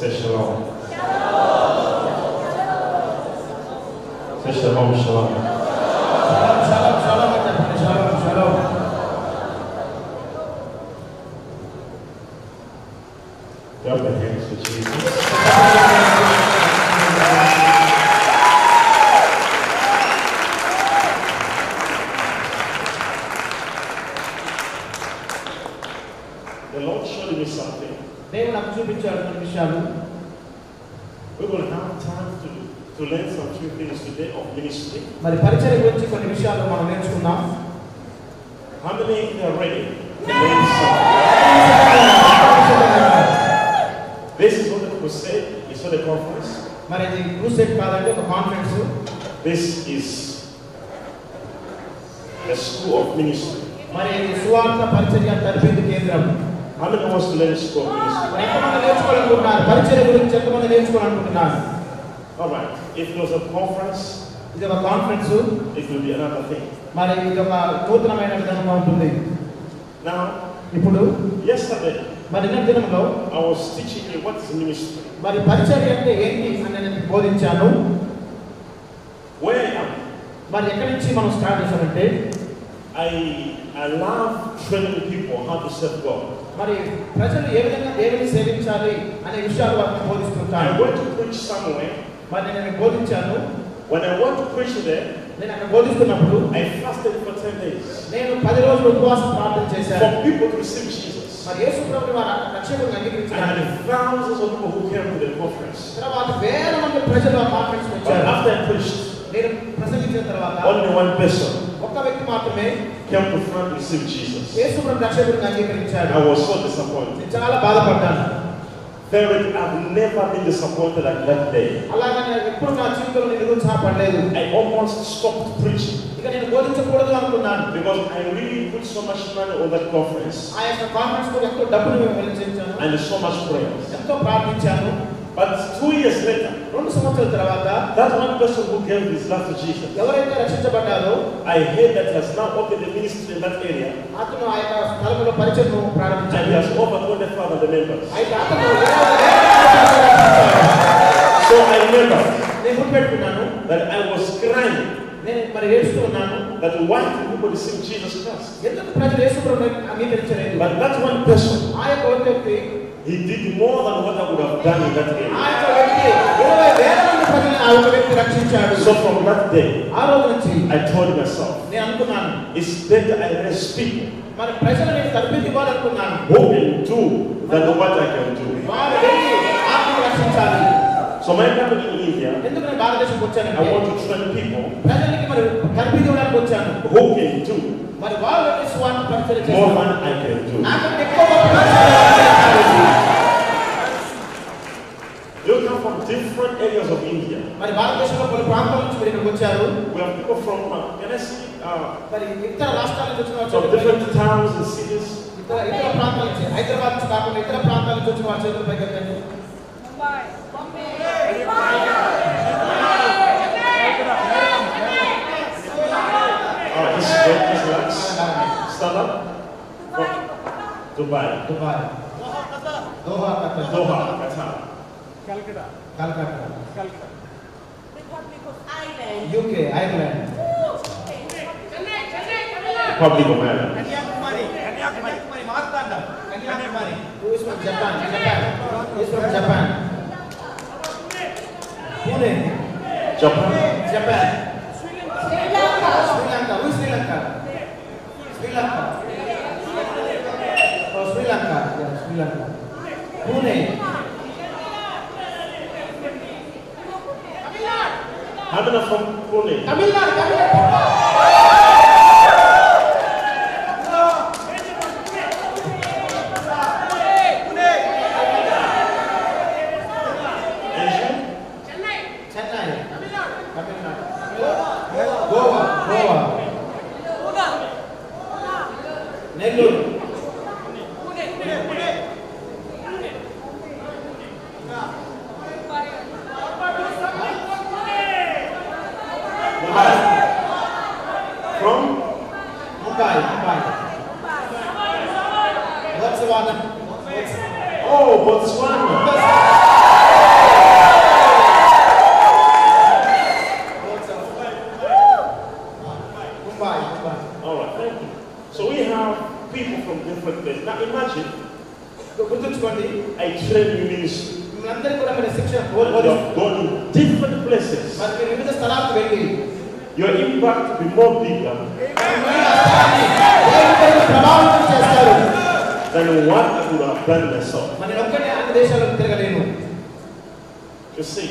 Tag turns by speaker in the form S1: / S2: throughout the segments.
S1: Size şalom. Size şalom
S2: şalom. True set కాదంటే ఒక confidence
S1: this is the school of ministry
S2: మరి సువార్త పరిచర్య తరఫేది కేంద్రం.
S1: అందుకు మస్తు
S2: నేర్చుకో ఎంతమంది నేర్చుకోవాలనుకుంటున్నారు? పరిచర్య గురించి ఎంతమంది నేర్చుకోవాలనుకుంటున్నారు?
S1: Alright, if it was a conference,
S2: ఇది ఒక conference
S1: it will be another thing
S2: మరి ఇది ఒక నూతనమైన విధంగా ఉంటుంది.
S1: Now,
S2: ఇప్పుడు
S1: yesterday
S2: మరి నిన్న దినంలో
S1: I was teaching you what is ministry.
S2: మరి పరిచర్య అంటే ఏంటి అని నేను బోధించాను
S1: Where I am,
S2: మరి ఎక్కడి నుంచి మనం స్టార్ట్ చేశామంటే
S1: I, I love training people how to serve God.
S2: మరి ప్రజలు ఏ విధంగా దేవుని సేవించాలి అనే విషయాలు వారిని
S1: I
S2: బోధిస్తుంటాను
S1: went to preach somewhere.
S2: మరి నేను బోధించాను
S1: When I went to preach there,
S2: నేను అక్కడ బోధిస్తున్నప్పుడు
S1: I fasted for 10 days
S2: నేను పది రోజులు ఉపవాసం ప్రార్థన చేశాను
S1: for people to receive Jesus.
S2: మరి యేసు ప్రభుని వారు రక్షకుడిని
S1: I
S2: అంగీకరించడానికి
S1: had thousands of people who came to the conference.
S2: తర్వాత వేల మంది ప్రజలు ఆ కాన్ఫరెన్స్
S1: But
S2: వచ్చారు
S1: after I preached,
S2: నేను ప్రసంగించిన తర్వాత
S1: only one person
S2: ఒక్క వ్యక్తి మాత్రమే
S1: came to front to receive Jesus.
S2: యేసు ప్రభు రక్షకుడిని అంగీకరించాడు
S1: I was so disappointed.
S2: నేను చాలా బాధపడ్డాను
S1: I've never been disappointed at that day. I almost stopped preaching. Because I really put so much money on that conference. And so much prayers. But two years later,
S2: రెండు సంవత్సరాల తర్వాత
S1: that one person who gave his life to Jesus,
S2: ఎవరైతే రక్షించబడ్డారో
S1: I heard that he has now opened a ministry in that area
S2: అతను ఆ యొక్క స్థలంలో పరిచయం
S1: and
S2: ప్రారంభించాడు
S1: he has over 25 other members.
S2: అయితే అతను ఇరవై వేల
S1: So I remember
S2: నేను గుర్తుపెట్టుకున్నాను
S1: that I was crying
S2: నేను మరి ఏడుస్తూ ఉన్నాను
S1: that why do people receive Jesus Christ?
S2: ఎందుకు ప్రజలు యేసుప్రభుని అంగీకరించలేదు
S1: But that one person,
S2: ఆ యొక్క ఒక వ్యక్తి
S1: he did more than what I would have done in that
S2: ఆ
S1: area.
S2: మంది ప్రజల్ని ఆ ఒక వ్యక్తి రక్షించాడు
S1: So from that day,
S2: ఆ రోజు నుంచి
S1: I told myself,
S2: నేను అనుకున్నాను
S1: it's better I rest people
S2: మరి ప్రజలు నేను తప్పించి ఇవ్వాలనుకున్నాను
S1: who can do than what I can do.
S2: వారు వెళ్ళి ఆత్మను రక్షించాలి
S1: So my coming in India,
S2: ఎందుకు నేను భారతదేశంకి
S1: I
S2: వచ్చానంటే
S1: want to train people
S2: ప్రజలకి మరి కల్పించి ఇవ్వడానికి వచ్చాను
S1: who can do
S2: మరి వారు వెళ్ళి స్వార్థ పరిచయం
S1: more
S2: చేస్తారు
S1: than I can do.
S2: నాకంటే ఎక్కువ మరి ఇతర రాష్ట్రాల నుంచి వచ్చిన వారు
S1: from
S2: చేతులు
S1: different towns and cities.
S2: ఇతర ఇతర ప్రాంతాల నుంచి హైదరాబాద్ నుంచి కాకుండా ఇతర ప్రాంతాల నుంచి వచ్చిన వారి చేతుల పైకి ఎత్తండి.
S1: All right, just, just relax. Stand up. From Dubai.
S2: Dubai Doha Qatar
S1: Doha, Qatar.
S2: Calcutta
S3: Republic of Ireland.
S2: UK Ireland
S1: public of Ireland.
S4: Who
S2: is from Japan? Japan. Who is from Japan? Pune.
S1: Japan.
S2: Japan. Chennai Tamil Nadu
S1: Goa Goa Nellore be more bigger
S2: మీ ఆ స్థలాన్ని దేవుని కొరకు ప్రభావితం చేస్తారు
S1: than what I would have done myself.
S2: మరి నేను ఒక్కడే అన్ని దేశాలకు తిరగలేను
S1: You see,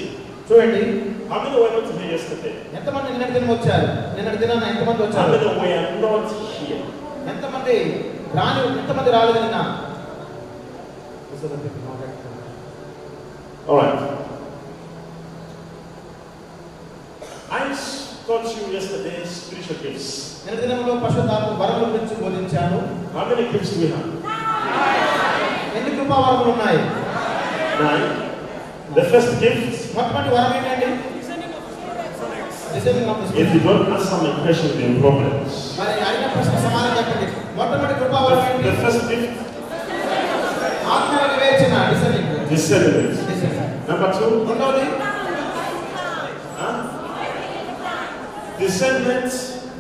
S2: చూడండి
S1: how many were not here yesterday?
S2: ఎంతమంది నిన్నటి దినం వచ్చారు నిన్నటి దినాన ఎంతమంది
S1: How
S2: వచ్చారు
S1: many were not here?
S2: ఎంతమంది రాని ఎంతమంది రాలేదు నిన్న
S1: All right. I taught you yesterday spiritual gifts.
S2: నిన్న దినంలో పశుధాత్మ వరముల గురించి బోధించాను
S1: How many gifts do we have?
S2: ఎన్ని కృపా వరములు ఉన్నాయి
S1: Nine. The first gift,
S2: మొట్టమొదటి వరం ఏంటండి Discerning of the
S1: if
S2: Spirit.
S1: you don't answer my question, there be problems.
S2: మరి అడిగిన ప్రశ్న సమాధానం చెప్పండి మొట్టమొదటి కృపా వరం
S1: The,
S2: ఏంటి
S1: the first gift,
S2: ఆత్మ వివేచన డిసర్నింగ్
S1: discernment. Number two,
S2: రెండవది
S1: huh? discernment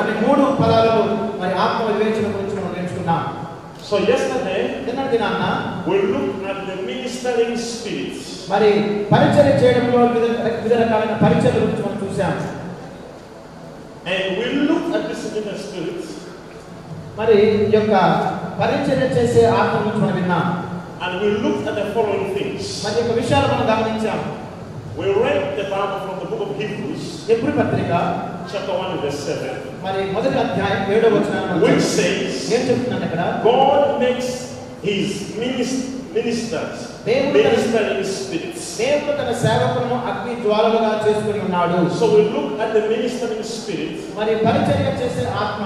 S2: అనే మూడు పదాలను మరి ఆత్మ వివేచన గురించి మనం నేర్చుకున్నాం
S1: So yesterday,
S2: నిన్నటి దినాన్న
S1: we looked at the ministering spirits.
S2: మరి పరిచర్య చేయడంలో వివిధ వివిధ రకాలైన పరిచర్య గురించి మనం చూసాం
S1: And we looked at this ministering spirits
S2: మరి ఈ యొక్క పరిచర్య చేసే ఆత్మ గురించి మనం విన్నాం.
S1: And we looked at the following things.
S2: మరి యొక్క విషయాలు మనం గమనించాం.
S1: We read the Bible from the book of Hebrews,
S2: ఎప్పుడు పత్రిక
S1: chapter 1, verse 7,
S2: మరి మొదటి అధ్యాయం ఏడో వచ్చిన
S1: which says,
S2: ఏం చెప్తున్నాను ఇక్కడ
S1: God makes his minis- ministers
S2: దేవుడు తన-
S1: ministering spirits.
S2: దేవుడు తన సేవకులను అగ్ని జ్వాలలుగా చేసుకుని ఉన్నాడు
S1: So we look at the ministering spirit
S2: మరి పరిచర్య చేసే ఆత్మ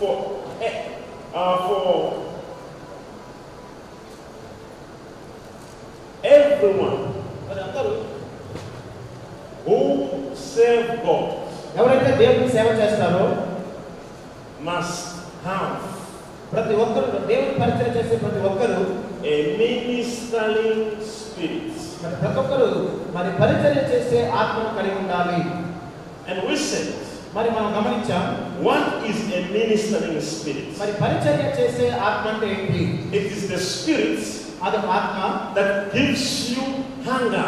S1: for, eh, uh, for everyone
S2: మరి అందరూ
S1: who Serve God
S2: ఎవరైతే దేవుడికి సేవ చేస్తారో
S1: must have
S2: ప్రతి ఒక్కరు దేవుని పరిచయం చేసే ప్రతి ఒక్కరు
S1: a ministering spirit.
S2: మరి ప్రతి ఒక్కరు మరి పరిచర్య చేసే ఆత్మను కలిగి ఉండాలి
S1: And we said,
S2: మరి మనం గమనించాం
S1: what is a ministering spirit?
S2: మరి పరిచర్య చేసే ఆత్మ అంటే ఏంటి
S1: It is the spirit
S2: అది ఆత్మ
S1: that gives you hunger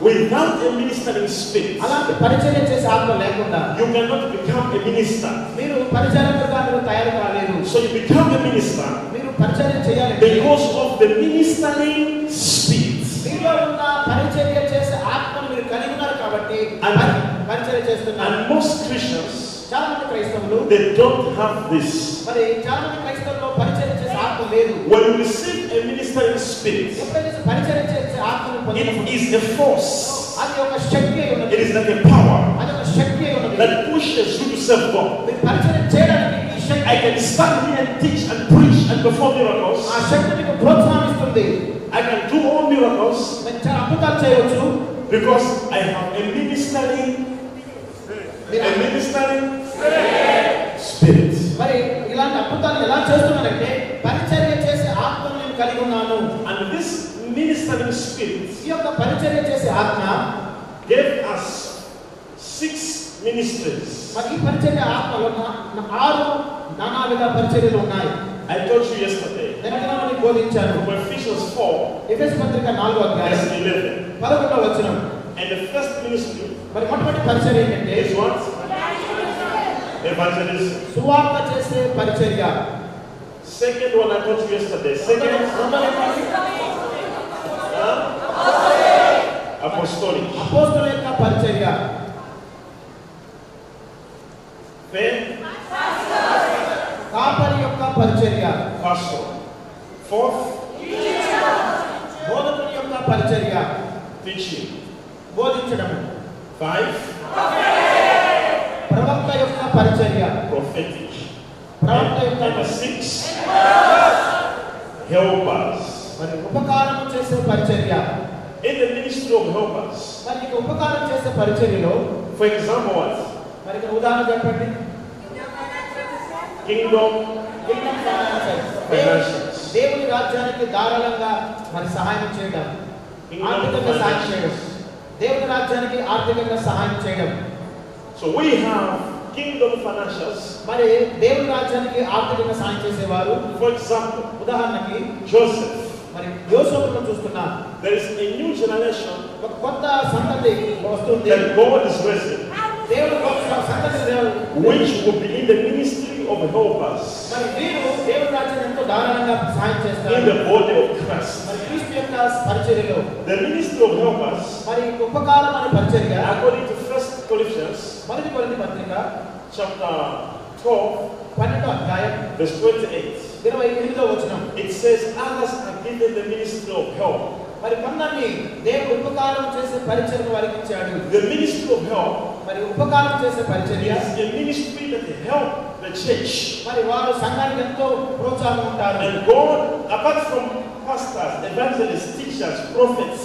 S2: దాన్ని ఏమంటారంటే పరిచర్య చేసే ఆత్మ
S1: Without a ministering spirit,
S2: అలాంటి పరిచర్య చేసే ఆత్మ లేకుండా
S1: you cannot become a minister.
S2: మీరు పరిచర్యకులుగా మీరు తయారు కాలేరు
S1: So you become a minister
S2: మీరు పరిచర్య చేయాలి
S1: because of the ministering spirit.
S2: మీలో ఉన్న పరిచర్య చేసే ఆత్మను మీరు కలిగి ఉన్నారు కాబట్టి
S1: And-
S2: పరి- పరిచర్య చేస్తున్నారు
S1: And most Christians,
S2: చాలా మంది క్రైస్తవులు
S1: they don't have this.
S2: మరి చాలా మంది క్రైస్తవుల్లో
S1: When you receive a ministering spirit,
S2: ఎప్పుడైతే పరిచర్య చేసే ఆత్మను
S1: it
S2: పొందినప్పుడు
S1: is a force.
S2: అది ఒక శక్తి అయి
S1: It
S2: ఉన్నది
S1: is like a power
S2: అది ఒక శక్తి అయి ఉన్నది
S1: that pushes you to serve God.
S2: మీరు పరిచర్య చేయడానికి ఈ శక్తి
S1: I can stand here and teach and preach and perform miracles.
S2: ఆ శక్తి మీకు ప్రోత్సాహిస్తుంది
S1: I can do all miracles
S2: మీరు చాలా అద్భుతాలు చేయవచ్చు
S1: because I have a ministering,
S2: మీరు
S1: a ministering spirit.
S2: మరి ఇలాంటి అద్భుతాలు ఎలా చేస్తున్నానంటే పరిచర్య చేసే ఆత్మను నేను కలిగి ఉన్నాను
S1: And this ministering spirit
S2: ఈ యొక్క పరిచర్య చేసే ఆత్మ
S1: gave us six ministries.
S2: మరి పరిచర్య ఆత్మలో ఆరు నానావిధ పరిచర్యలు ఉన్నాయి
S1: I told you yesterday
S2: నేను దినాన్ని బోధించాను
S1: Ephesians 4,
S2: ఎఫెస్ పత్రిక నాలుగో
S1: verse
S2: అధ్యాయం
S1: 11.
S2: పదకొండవ వచనం
S1: And the first ministry
S2: మరి మొట్టమొదటి పరిచర్య ఏంటంటే
S1: is what? Evangelism.
S2: సువార్త చేసే పరిచర్య
S1: Second one I told you yesterday. Second,
S2: రెండవది ఏంటి?
S1: huh? apostolic.
S2: అపోస్తుల యొక్క పరిచర్య
S1: Fifth,
S2: కాపరి యొక్క పరిచర్య
S1: pastor. Fourth,
S2: బోధకుని యొక్క పరిచర్య
S1: teaching.
S2: బోధించడం
S1: Five,
S2: ప్రవక్త యొక్క పరిచర్య
S1: prophetic.
S2: యొక్క
S1: Number six, helpers.
S2: మరి ఉపకారం చేసే పరిచర్య
S1: In the ministry of helpers,
S2: మరి ఇక ఉపకారం చేసే పరిచర్యలో
S1: for example, what?
S2: మరి ఇక్కడ ఉదాహరణ చెప్పండి
S1: Kingdom
S2: Kingdom finances. దేవుని రాజ్యానికి ధారాళంగా మరి సహాయం చేయడం ఆర్థికంగా సహాయం చేయడం. దేవుని రాజ్యానికి ఆర్థికంగా సహాయం చేయడం
S1: So we have kingdom financials.
S2: మరి దేవుని రాజ్యానికి ఆర్థికంగా సహాయం చేసేవారు
S1: For example,
S2: ఉదాహరణకి
S1: Joseph.
S2: మరి యోసేపును చూస్తున్నా
S1: There is a new generation
S2: ఒక కొత్త సంతతి వస్తుంది
S1: that God is raising,
S2: దేవుడు కొత్త సంతతి దేవుడు
S1: which will be in the ministry of helpers
S2: మరి వీరు దేవుని రాజ్యాన్ని ఎంతో దారుణంగా సహాయం
S1: in
S2: చేస్తారు
S1: the body of Christ.
S2: మరి క్రీస్తు యొక్క పరిచర్యలో
S1: The ministry of helpers,
S2: మరి ఉపకారం అనే పరిచర్య
S1: according to First Corinthians
S2: మొదటి కొరింథీ పత్రిక
S1: chapter 12,
S2: పన్నెండో అధ్యాయం
S1: verse 28,
S2: ఇరవై ఎనిమిదో వచనం
S1: it says, Others are given the ministry of help.
S2: మరి కొందరిని దేవుడు ఉపకారం చేసే పరిచర్య వారికి ఇచ్చాడు
S1: The ministry of help
S2: మరి ఉపకారం చేసే పరిచర్య
S1: is a ministry that help the church.
S2: మరి వారు సంఘానికి ఎంతో ప్రోత్సాహం ఉంటారు
S1: And God, apart from pastors, evangelists, teachers, prophets,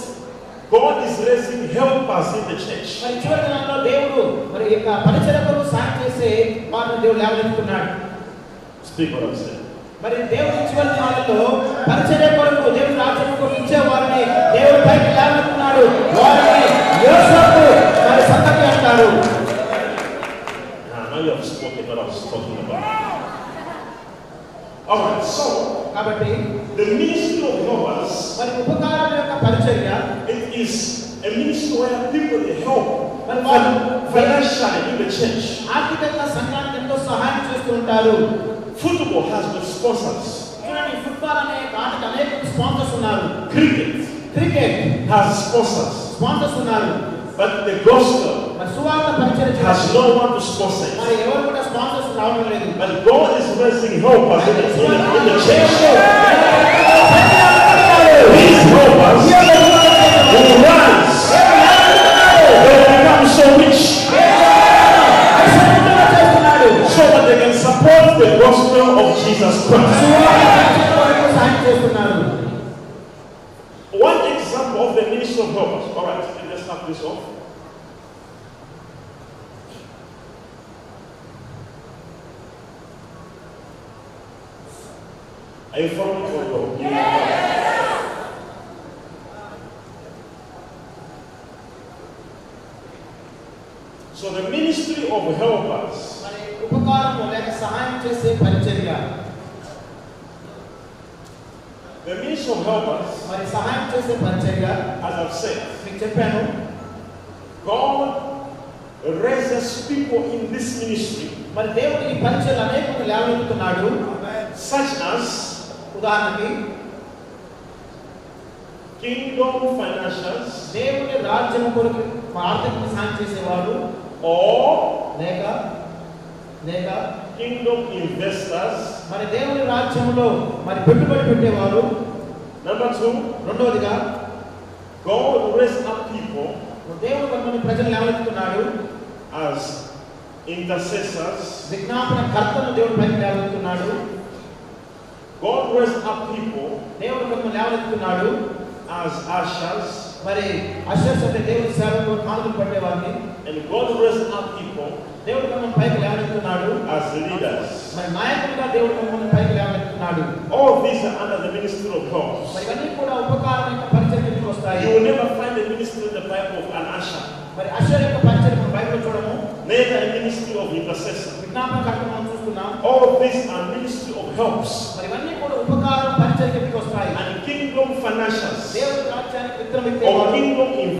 S1: God is raising helpers in the church.
S2: మరి చివరి దినాల్లో దేవుడు మరి యొక్క పరిచర్యకు సాయం చేసే వారిని దేవుడు లేవనెత్తుకున్నాడు
S1: Speak I'm saying.
S2: మరి దేవుడి చివరి దినాలలో పరిచర్య కొరకు దేవుడి రాజ్యం కొరకు ఇచ్చే వారిని దేవుడు పైకి లేవనెత్తున్నాడు వారిని యోసేపు మరి సంతతి అంటారు
S1: now you have spoken what I was talking about. Alright, so
S2: కాబట్టి
S1: the ministry of helpers
S2: మరి ఉపకారం యొక్క పరిచర్య
S1: is a ministry where people they help
S2: మరి వారు
S1: financially in the church.
S2: ఆర్థికంగా సంఘానికి ఎంతో సహాయం చేస్తూ ఉంటారు
S1: Football has got sponsors.
S2: చూడండి ఫుట్బాల్ అనే ఆటకు అనేక స్పాన్సర్స్ ఉన్నారు
S1: Cricket
S2: cricket
S1: has sponsors.
S2: Sponsors ఉన్నారు
S1: But the gospel
S2: మరి సువార్త పరిచర్య
S1: has
S2: చేయాలి.
S1: no one to sponsor it.
S2: మరి ఎవరు కూడా స్పాన్సర్స్ రావడం లేదు
S1: But God is raising helpers in the, in the, in the church. These helpers become so rich. So that they can support the gospel of Jesus Christ. One example of the ministry of helpers. All right, and let's start this off. Are you following me? Yeah. So the ministry of helpers
S2: మరి ఉపకారం లేక సహాయం చేసే పరిచర్య
S1: The ministry of helpers,
S2: మరి సహాయం చేసే పరిచర్య
S1: as I've said,
S2: మీకు చెప్పాను
S1: God raises people in this ministry,
S2: మరి దేవుడు ఈ పరిచర్యలు అనేక లేవనెత్తుతున్నాడు
S1: such as
S2: ఉదాహరణకి
S1: kingdom financials
S2: దేవుని రాజ్యం కొరకు ఆర్థిక సహాయం చేసేవారు
S1: or
S2: లేక లేక
S1: kingdom investors.
S2: మరి దేవుని రాజ్యంలో మరి పెట్టుబడి పెట్టేవారు
S1: Number two,
S2: రెండవదిగా
S1: God raised up people
S2: దేవుడు కొంతమంది ప్రజలు లేవనెత్తుతున్నాడు
S1: as intercessors.
S2: విజ్ఞాపన కర్తను దేవుడు పైకి లేవనెత్తున్నాడు
S1: God raised up people
S2: దేవుడు కొంతమంది లేవనెత్తున్నాడు
S1: as ushers.
S2: మరి అశ్వర్స్ అంటే దేవుడి సేవకు కానుకలు పట్టేవారిని
S1: And God raised up people
S2: దేవుడు కొంతమంది పైకి లేవనెత్తున్నాడు
S1: as leaders.
S2: మరి నాయకుడిగా దేవుడు కొంతమంది పైకి లేవనెత్తున్నాడు
S1: All these are under the ministry of helps.
S2: మరి ఇవన్నీ కూడా ఉపకారం యొక్క పరిచయం కిందకి వస్తాయి
S1: You will never find a ministry in the Bible of an usher,
S2: మరి అశ్వర్ యొక్క పరిచయం మనం బైబిల్ చూడము
S1: neither a ministry of intercessor.
S2: విజ్ఞాపన కర్త మనం చూస్తున్నాం
S1: All these are ministry of helps
S2: మరి ఇవన్నీ కూడా ఉపకారం పరిచయం కిందకి వస్తాయి
S1: and kingdom financials
S2: దేవుడి రాజ్యానికి విత్తనం
S1: or
S2: ఇచ్చేవారు
S1: kingdom